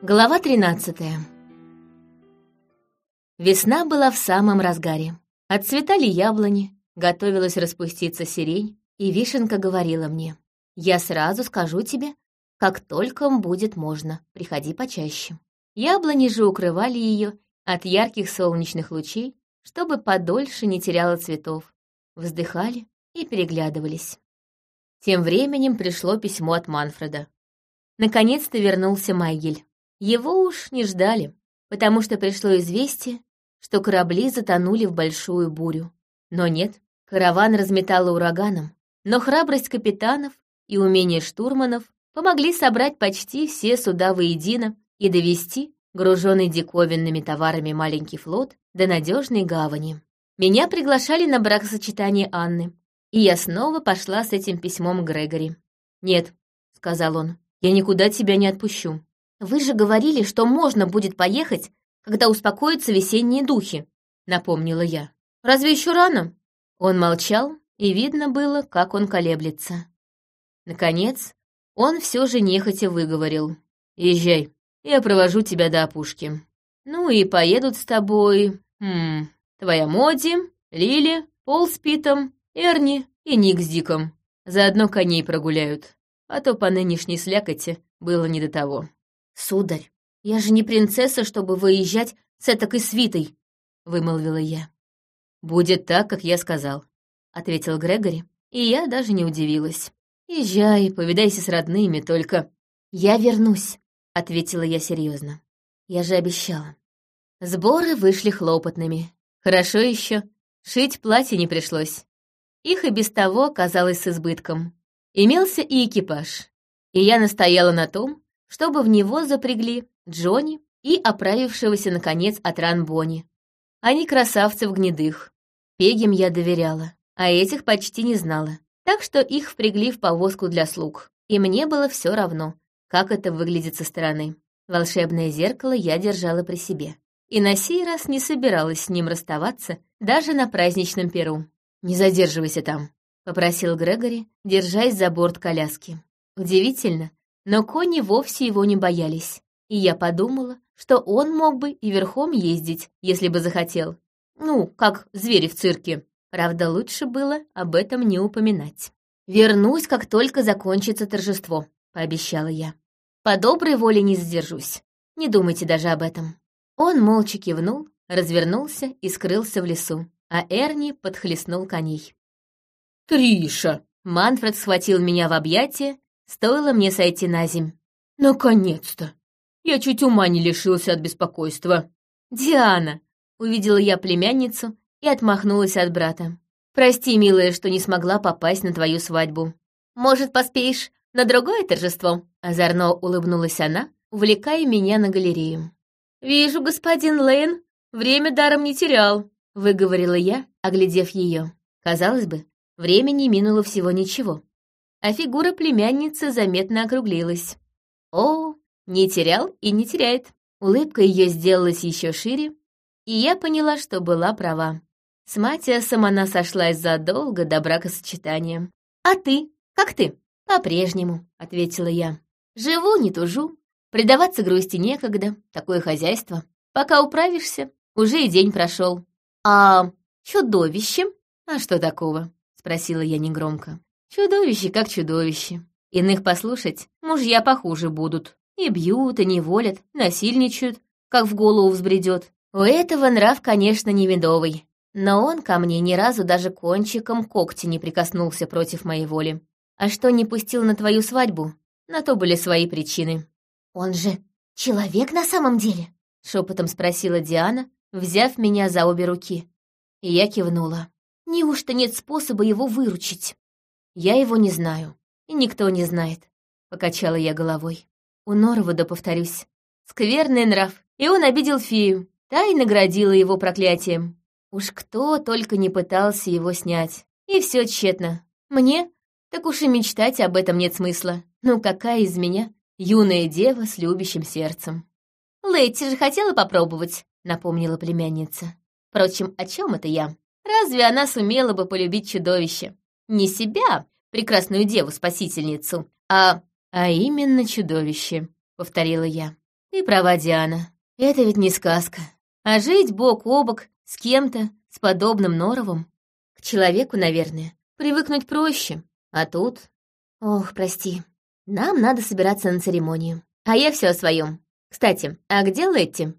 Глава 13 Весна была в самом разгаре. Отцветали яблони, готовилась распуститься сирень, и вишенка говорила мне, «Я сразу скажу тебе, как только будет можно, приходи почаще». Яблони же укрывали ее от ярких солнечных лучей, чтобы подольше не теряла цветов. Вздыхали и переглядывались. Тем временем пришло письмо от Манфреда. Наконец-то вернулся Майгель. Его уж не ждали, потому что пришло известие, что корабли затонули в большую бурю. Но нет, караван разметало ураганом, но храбрость капитанов и умение штурманов помогли собрать почти все суда воедино и довести груженный диковинными товарами маленький флот до надежной гавани. Меня приглашали на бракосочетание Анны, и я снова пошла с этим письмом Грегори. «Нет», — сказал он, — «я никуда тебя не отпущу. «Вы же говорили, что можно будет поехать, когда успокоятся весенние духи», — напомнила я. «Разве еще рано?» Он молчал, и видно было, как он колеблется. Наконец, он все же нехотя выговорил. «Езжай, я провожу тебя до опушки. Ну и поедут с тобой... Хм, твоя Моди, Лили, Пол с Питом, Эрни и Ник с Диком. Заодно коней прогуляют, а то по нынешней слякоти было не до того». «Сударь, я же не принцесса, чтобы выезжать с этакой свитой», — вымолвила я. «Будет так, как я сказал», — ответил Грегори, и я даже не удивилась. «Езжай, повидайся с родными, только...» «Я вернусь», — ответила я серьезно. «Я же обещала». Сборы вышли хлопотными. Хорошо еще, шить платье не пришлось. Их и без того оказалось с избытком. Имелся и экипаж. И я настояла на том, чтобы в него запрягли Джонни и оправившегося, наконец, от ран Бонни. Они красавцы в гнедых. Пегим я доверяла, а этих почти не знала. Так что их впрягли в повозку для слуг. И мне было все равно, как это выглядит со стороны. Волшебное зеркало я держала при себе. И на сей раз не собиралась с ним расставаться даже на праздничном перу. «Не задерживайся там», — попросил Грегори, держась за борт коляски. Удивительно, но кони вовсе его не боялись, и я подумала, что он мог бы и верхом ездить, если бы захотел. Ну, как звери в цирке. Правда, лучше было об этом не упоминать. «Вернусь, как только закончится торжество», — пообещала я. «По доброй воле не задержусь. Не думайте даже об этом». Он молча кивнул, развернулся и скрылся в лесу, а Эрни подхлестнул коней. «Триша!» Манфред схватил меня в объятия Стоило мне сойти на земь. «Наконец-то! Я чуть ума не лишился от беспокойства». «Диана!» — увидела я племянницу и отмахнулась от брата. «Прости, милая, что не смогла попасть на твою свадьбу. Может, поспеешь на другое торжество?» Озорно улыбнулась она, увлекая меня на галерею. «Вижу, господин Лейн время даром не терял», — выговорила я, оглядев ее. Казалось бы, времени минуло всего ничего а фигура племянницы заметно округлилась. О, не терял и не теряет. Улыбка ее сделалась еще шире, и я поняла, что была права. С Матиасом она сошлась задолго до бракосочетания. «А ты? Как ты?» «По-прежнему», — ответила я. «Живу, не тужу. Предаваться грусти некогда, такое хозяйство. Пока управишься, уже и день прошел. А чудовище? А что такого?» — спросила я негромко. Чудовище как чудовище. Иных послушать мужья похуже будут. И бьют, и неволят, насильничают, как в голову взбредет. У этого нрав, конечно, не медовый. Но он ко мне ни разу даже кончиком когти не прикоснулся против моей воли. А что не пустил на твою свадьбу, на то были свои причины. «Он же человек на самом деле?» — шепотом спросила Диана, взяв меня за обе руки. И я кивнула. «Неужто нет способа его выручить?» «Я его не знаю, и никто не знает», — покачала я головой. У Норвуда, повторюсь, скверный нрав, и он обидел фею, та и наградила его проклятием. Уж кто только не пытался его снять, и все тщетно. Мне? Так уж и мечтать об этом нет смысла. Ну какая из меня юная дева с любящим сердцем? «Лэйти же хотела попробовать», — напомнила племянница. Впрочем, о чем это я? Разве она сумела бы полюбить чудовище? Не себя, прекрасную деву-спасительницу, а... А именно чудовище, повторила я. Ты права, Диана. Это ведь не сказка. А жить бок о бок с кем-то, с подобным Норовым, к человеку, наверное, привыкнуть проще. А тут... Ох, прости. Нам надо собираться на церемонию. А я все о своем. Кстати, а где Летти?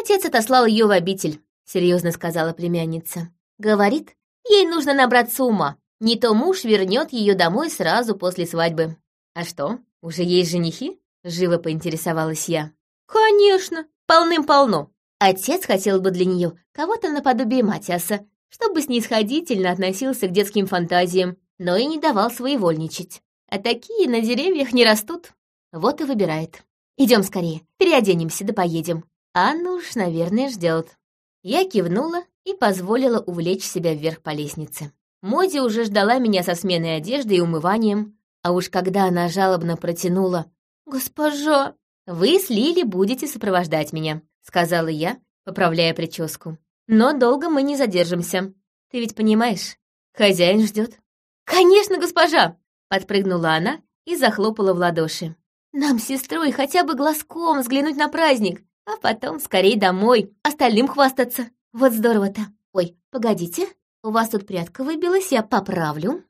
Отец отослал ее в обитель, серьезно сказала племянница. Говорит, ей нужно набраться ума. Не то муж вернет ее домой сразу после свадьбы. А что, уже есть женихи? Живо поинтересовалась я. Конечно, полным-полно. Отец хотел бы для нее кого-то наподобие Матиаса, чтобы снисходительно относился к детским фантазиям, но и не давал своевольничать. А такие на деревьях не растут. Вот и выбирает. Идем скорее, переоденемся да поедем. Анна уж, наверное, ждет. Я кивнула и позволила увлечь себя вверх по лестнице. Моди уже ждала меня со сменой одежды и умыванием, а уж когда она жалобно протянула «Госпожа, вы с Лили будете сопровождать меня», — сказала я, поправляя прическу. «Но долго мы не задержимся. Ты ведь понимаешь, хозяин ждет». «Конечно, госпожа!» — подпрыгнула она и захлопала в ладоши. «Нам с сестрой хотя бы глазком взглянуть на праздник, а потом скорее домой, остальным хвастаться. Вот здорово-то. Ой, погодите, у вас тут прядка выбилась, я поправлю».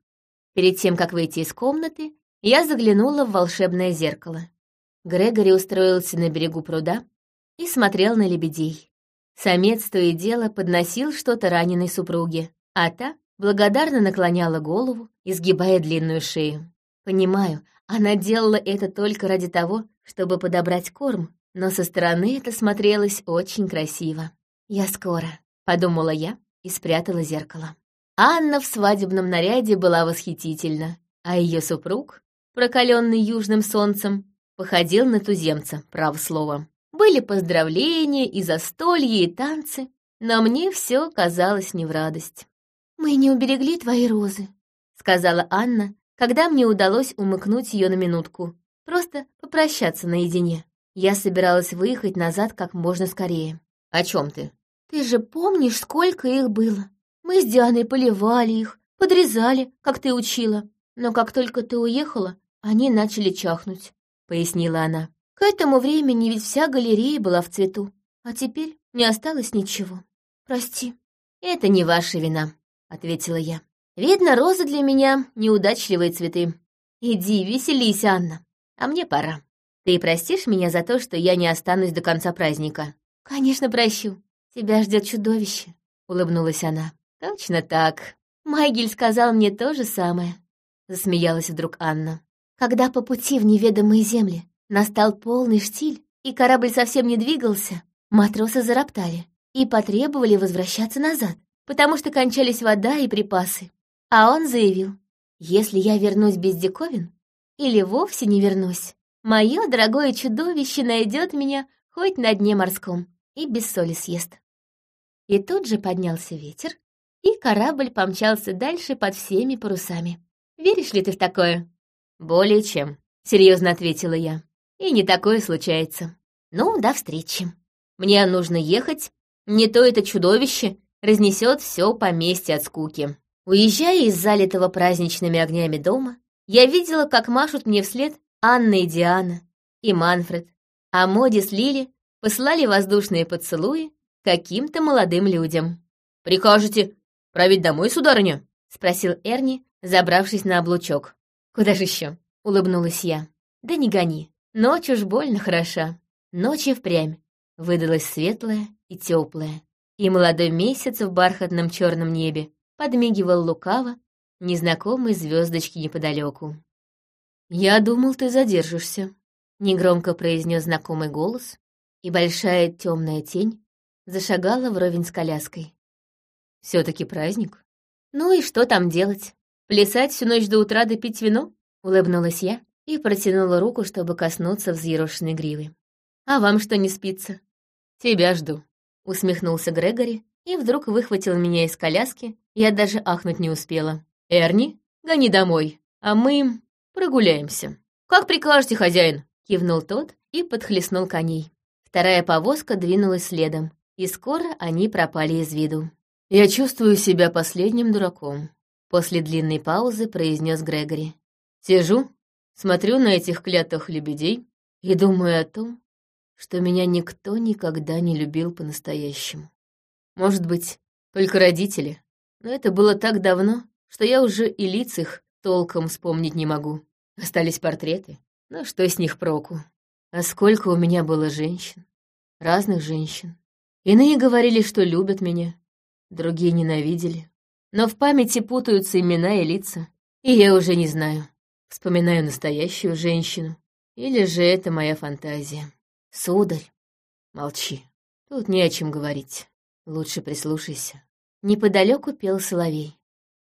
Перед тем, как выйти из комнаты, я заглянула в волшебное зеркало. Грегори устроился на берегу пруда и смотрел на лебедей. Самец то и дело подносил что-то раненой супруге, а та благодарно наклоняла голову, изгибая длинную шею. Понимаю, она делала это только ради того, чтобы подобрать корм, но со стороны это смотрелось очень красиво. «Я скоро», — подумала я и спрятала зеркало. Анна в свадебном наряде была восхитительна, а ее супруг, прокаленный южным солнцем, походил на туземца, право слово. Были поздравления и застолья, и танцы, но мне все казалось не в радость. «Мы не уберегли твои розы», — сказала Анна, когда мне удалось умыкнуть ее на минутку, просто попрощаться наедине. Я собиралась выехать назад как можно скорее. «О чем ты?» «Ты же помнишь, сколько их было? Мы с Дианой поливали их, подрезали, как ты учила. Но как только ты уехала, они начали чахнуть», — пояснила она. «К этому времени ведь вся галерея была в цвету, а теперь не осталось ничего. Прости». «Это не ваша вина», — ответила я. «Видно, розы для меня — неудачливые цветы. Иди, веселись, Анна, а мне пора». Ты простишь меня за то, что я не останусь до конца праздника?» «Конечно, прощу. Тебя ждет чудовище», — улыбнулась она. «Точно так. Майгель сказал мне то же самое», — засмеялась вдруг Анна. «Когда по пути в неведомые земли настал полный штиль, и корабль совсем не двигался, матросы зароптали и потребовали возвращаться назад, потому что кончались вода и припасы. А он заявил, если я вернусь без диковин или вовсе не вернусь, Мое дорогое чудовище найдет меня хоть на дне морском и без соли съест. И тут же поднялся ветер, и корабль помчался дальше под всеми парусами. Веришь ли ты в такое? Более чем, серьезно ответила я. И не такое случается. Ну, до встречи. Мне нужно ехать, не то это чудовище разнесет все поместье от скуки. Уезжая из залитого праздничными огнями дома, я видела, как машут мне вслед Анна и Диана, и Манфред, а Моди с Лили послали воздушные поцелуи каким-то молодым людям. «Прикажете править домой, сударыня?» — спросил Эрни, забравшись на облучок. «Куда же еще?» — улыбнулась я. «Да не гони, ночь уж больно хороша». Ночь и впрямь выдалась светлая и теплая, и молодой месяц в бархатном черном небе подмигивал лукаво незнакомой звездочки неподалеку. «Я думал, ты задержишься», — негромко произнес знакомый голос, и большая темная тень зашагала вровень с коляской. «Все-таки праздник». «Ну и что там делать? Плясать всю ночь до утра да пить вино?» — улыбнулась я и протянула руку, чтобы коснуться взъерошенной гривы. «А вам что не спится?» «Тебя жду», — усмехнулся Грегори и вдруг выхватил меня из коляски, я даже ахнуть не успела. «Эрни, гони домой, а мы Прогуляемся. Как прикажете, хозяин? Кивнул тот и подхлестнул коней. Вторая повозка двинулась следом, и скоро они пропали из виду. «Я чувствую себя последним дураком», — после длинной паузы произнес Грегори. «Сижу, смотрю на этих клятых лебедей и думаю о том, что меня никто никогда не любил по-настоящему. Может быть, только родители, но это было так давно, что я уже и лиц их толком вспомнить не могу. Остались портреты, но что с них проку? А сколько у меня было женщин, разных женщин. Иные говорили, что любят меня, другие ненавидели. Но в памяти путаются имена и лица, и я уже не знаю, вспоминаю настоящую женщину, или же это моя фантазия. Сударь, молчи, тут не о чем говорить, лучше прислушайся. Неподалеку пел соловей.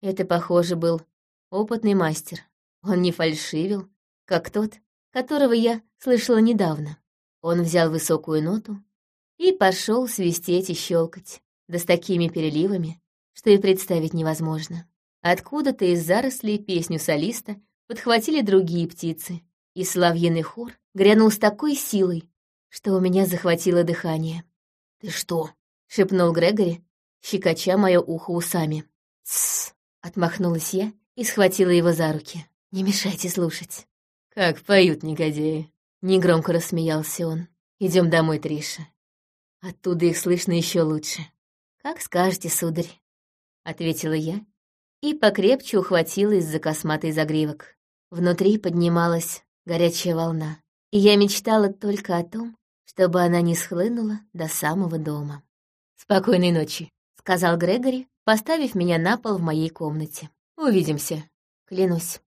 Это, похоже, был опытный мастер. Он не фальшивил, как тот, которого я слышала недавно. Он взял высокую ноту и пошел свистеть и щелкать, да с такими переливами, что и представить невозможно. Откуда-то из зарослей песню солиста подхватили другие птицы, и славьиный хор грянул с такой силой, что у меня захватило дыхание. «Ты что?» — шепнул Грегори, щекоча мое ухо усами. «Тссс!» — отмахнулась я и схватила его за руки. «Не мешайте слушать». «Как поют негодяи!» — негромко рассмеялся он. Идем домой, Триша. Оттуда их слышно еще лучше. Как скажете, сударь, — ответила я и покрепче ухватилась за косматый загривок. Внутри поднималась горячая волна, и я мечтала только о том, чтобы она не схлынула до самого дома. «Спокойной ночи», — сказал Грегори, поставив меня на пол в моей комнате. «Увидимся». Клянусь,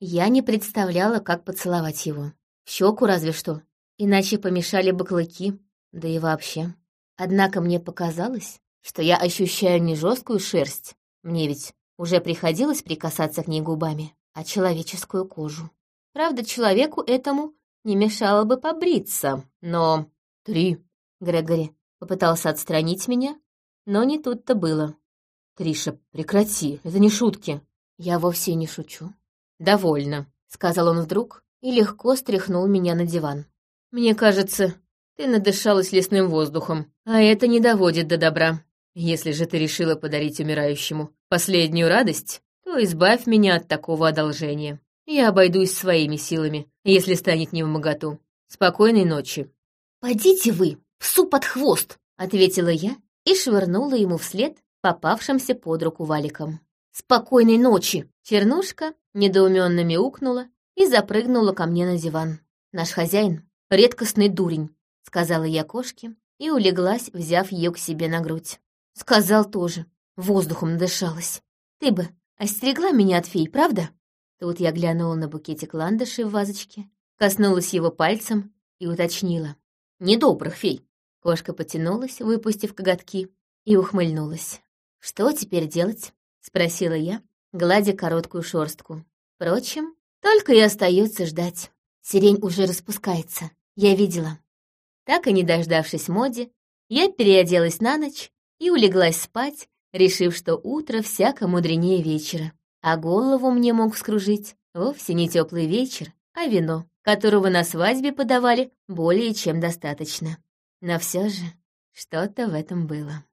я не представляла, как поцеловать его. В щеку разве что, иначе помешали бы клыки, да и вообще. Однако мне показалось, что я ощущаю не жесткую шерсть, мне ведь уже приходилось прикасаться к ней губами, а человеческую кожу. Правда, человеку этому не мешало бы побриться, но... Три. Грегори попытался отстранить меня, но не тут-то было. «Триша, прекрати, это не шутки». «Я вовсе не шучу». «Довольно», — сказал он вдруг и легко стряхнул меня на диван. «Мне кажется, ты надышалась лесным воздухом, а это не доводит до добра. Если же ты решила подарить умирающему последнюю радость, то избавь меня от такого одолжения. Я обойдусь своими силами, если станет не в моготу. Спокойной ночи». «Пойдите вы, псу под хвост!» — ответила я и швырнула ему вслед попавшимся под руку валиком. «Спокойной ночи!» Чернушка недоуменно мяукнула и запрыгнула ко мне на диван. Наш хозяин — редкостный дурень, — сказала я кошке и улеглась, взяв ее к себе на грудь. Сказал тоже, воздухом надышалась. Ты бы остерегла меня от фей, правда? Тут я глянула на букетик ландышей в вазочке, коснулась его пальцем и уточнила. Недобрых фей. Кошка потянулась, выпустив коготки, и ухмыльнулась. «Что теперь делать?» — спросила я, гладя короткую шорстку. Впрочем, только и остается ждать. Сирень уже распускается. Я видела. Так и не дождавшись моди, я переоделась на ночь и улеглась спать, решив, что утро всяко мудренее вечера. А голову мне мог вскружить вовсе не теплый вечер, а вино, которого на свадьбе подавали более чем достаточно. Но все же что-то в этом было.